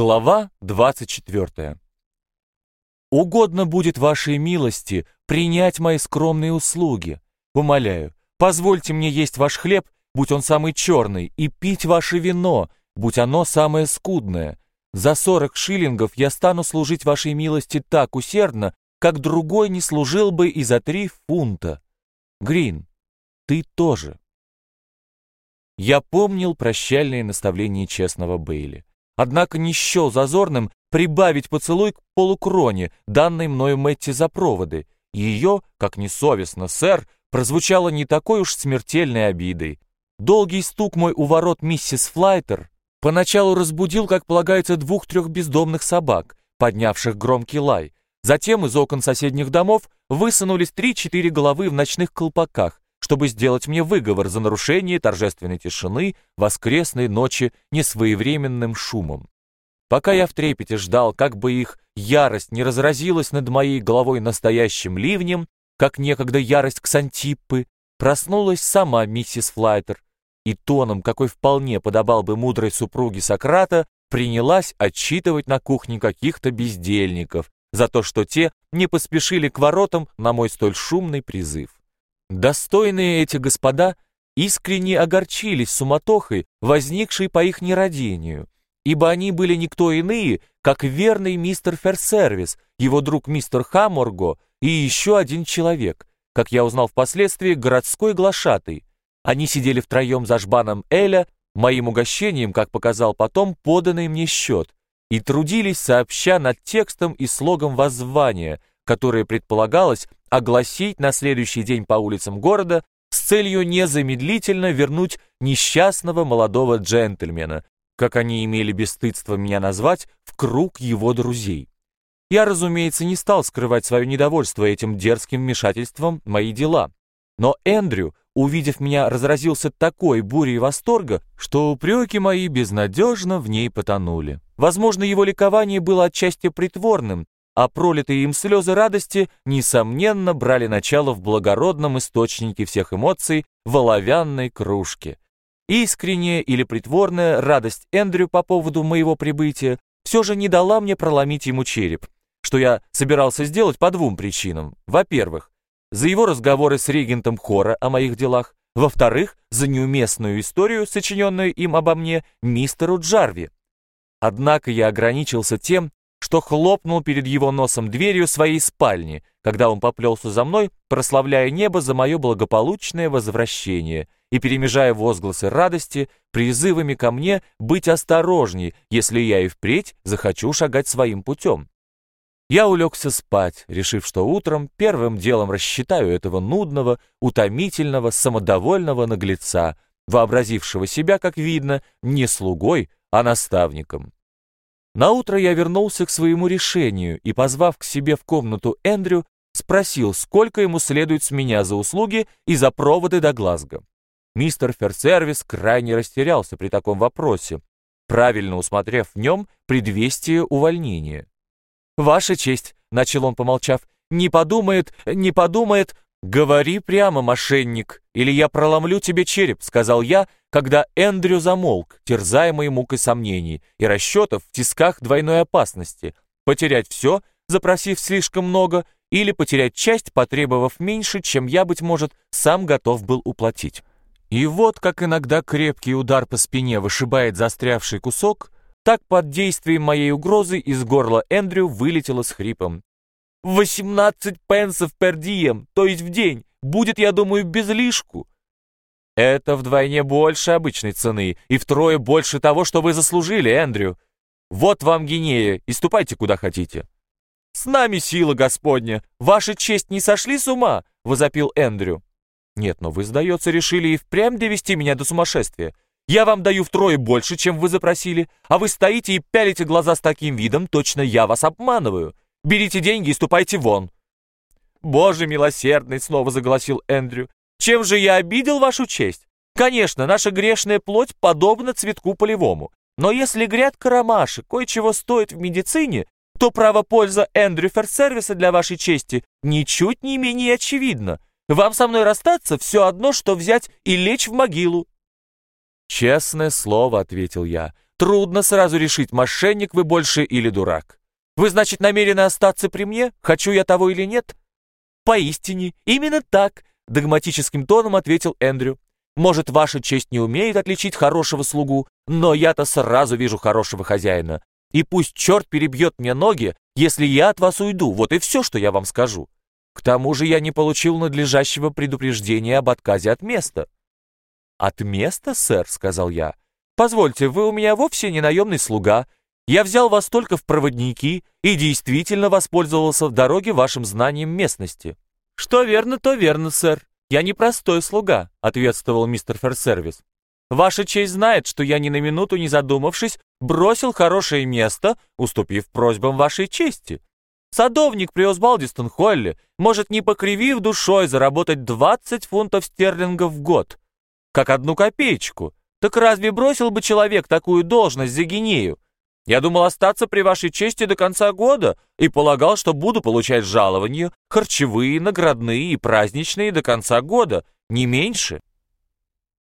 Глава 24. Угодно будет вашей милости принять мои скромные услуги. Умоляю, позвольте мне есть ваш хлеб, будь он самый черный, и пить ваше вино, будь оно самое скудное. За сорок шиллингов я стану служить вашей милости так усердно, как другой не служил бы и за три фунта. Грин, ты тоже. Я помнил прощальные наставления честного Бейли однако не счел зазорным прибавить поцелуй к полукроне, данной мною Мэтти за проводы. Ее, как несовестно, сэр, прозвучало не такой уж смертельной обидой. Долгий стук мой у ворот миссис Флайтер поначалу разбудил, как полагается, двух-трех бездомных собак, поднявших громкий лай. Затем из окон соседних домов высунулись три-четыре головы в ночных колпаках, чтобы сделать мне выговор за нарушение торжественной тишины воскресной ночи несвоевременным шумом. Пока я в трепете ждал, как бы их ярость не разразилась над моей головой настоящим ливнем, как некогда ярость Ксантиппы, проснулась сама миссис Флайтер и тоном, какой вполне подобал бы мудрой супруге Сократа, принялась отчитывать на кухне каких-то бездельников за то, что те не поспешили к воротам на мой столь шумный призыв. Достойные эти господа искренне огорчились суматохой, возникшей по их нерадению, ибо они были никто иные, как верный мистер Ферсервис, его друг мистер Хаморго и еще один человек, как я узнал впоследствии, городской глашатый. Они сидели втроем за жбаном Эля, моим угощением, как показал потом, поданный мне счет, и трудились сообща над текстом и слогом воззвания, которое предполагалось огласить на следующий день по улицам города с целью незамедлительно вернуть несчастного молодого джентльмена, как они имели бесстыдство меня назвать, в круг его друзей. Я, разумеется, не стал скрывать свое недовольство этим дерзким вмешательством в мои дела. Но Эндрю, увидев меня, разразился такой бурей восторга, что упреки мои безнадежно в ней потонули. Возможно, его ликование было отчасти притворным, а пролитые им слезы радости, несомненно, брали начало в благородном источнике всех эмоций в оловянной кружке. Искренняя или притворная радость Эндрю по поводу моего прибытия все же не дала мне проломить ему череп, что я собирался сделать по двум причинам. Во-первых, за его разговоры с регентом хора о моих делах, во-вторых, за неуместную историю, сочиненную им обо мне, мистеру Джарви. Однако я ограничился тем, что хлопнул перед его носом дверью своей спальни, когда он поплелся за мной, прославляя небо за мое благополучное возвращение и перемежая возгласы радости призывами ко мне быть осторожней, если я и впредь захочу шагать своим путем. Я улегся спать, решив, что утром первым делом рассчитаю этого нудного, утомительного, самодовольного наглеца, вообразившего себя, как видно, не слугой, а наставником. Наутро я вернулся к своему решению и, позвав к себе в комнату Эндрю, спросил, сколько ему следует с меня за услуги и за проводы до Глазго. Мистер Ферсервис крайне растерялся при таком вопросе, правильно усмотрев в нем предвестие увольнения. «Ваша честь», — начал он, помолчав, — «не подумает, не подумает, «Говори прямо, мошенник, или я проломлю тебе череп», — сказал я, когда Эндрю замолк, терзаемый мукой сомнений и расчетов в тисках двойной опасности, потерять все, запросив слишком много, или потерять часть, потребовав меньше, чем я, быть может, сам готов был уплатить. И вот как иногда крепкий удар по спине вышибает застрявший кусок, так под действием моей угрозы из горла Эндрю вылетело с хрипом. «Восемнадцать пенсов пер дием, то есть в день, будет, я думаю, без лишку». Это вдвойне больше обычной цены и втрое больше того, что вы заслужили, Эндрю. Вот вам гинея, и ступайте куда хотите. С нами сила Господня. Ваша честь не сошли с ума? Возопил Эндрю. Нет, но вы, сдается, решили и впрямь довести меня до сумасшествия. Я вам даю втрое больше, чем вы запросили, а вы стоите и пялите глаза с таким видом, точно я вас обманываю. Берите деньги и ступайте вон. Боже милосердный, снова заголосил Эндрю. Чем же я обидел вашу честь? Конечно, наша грешная плоть подобна цветку полевому. Но если грядка ромаши кое-чего стоит в медицине, то право польза Эндрю Ферсервиса для вашей чести ничуть не менее очевидно. Вам со мной расстаться все одно, что взять и лечь в могилу. «Честное слово», — ответил я, Трудно сразу решить, мошенник вы больше или дурак. Вы, значит, намерены остаться при мне? Хочу я того или нет? Поистине, именно так, догматическим тоном ответил Эндрю. Может, ваша честь не умеет отличить хорошего слугу, но я-то сразу вижу хорошего хозяина. И пусть черт перебьет мне ноги, если я от вас уйду, вот и все, что я вам скажу. К тому же я не получил надлежащего предупреждения об отказе от места». «От места, сэр?» — сказал я. «Позвольте, вы у меня вовсе не наемный слуга. Я взял вас только в проводники и действительно воспользовался в дороге вашим знанием местности». «Что верно, то верно, сэр. Я не простой слуга», — ответствовал мистер Ферсервис. «Ваша честь знает, что я ни на минуту не задумавшись бросил хорошее место, уступив просьбам вашей чести. Садовник при Осбалдистон-Холле может, не покривив душой, заработать 20 фунтов стерлингов в год, как одну копеечку, так разве бросил бы человек такую должность за гинею? Я думал остаться при вашей чести до конца года и полагал, что буду получать жалования, харчевые, наградные и праздничные до конца года, не меньше.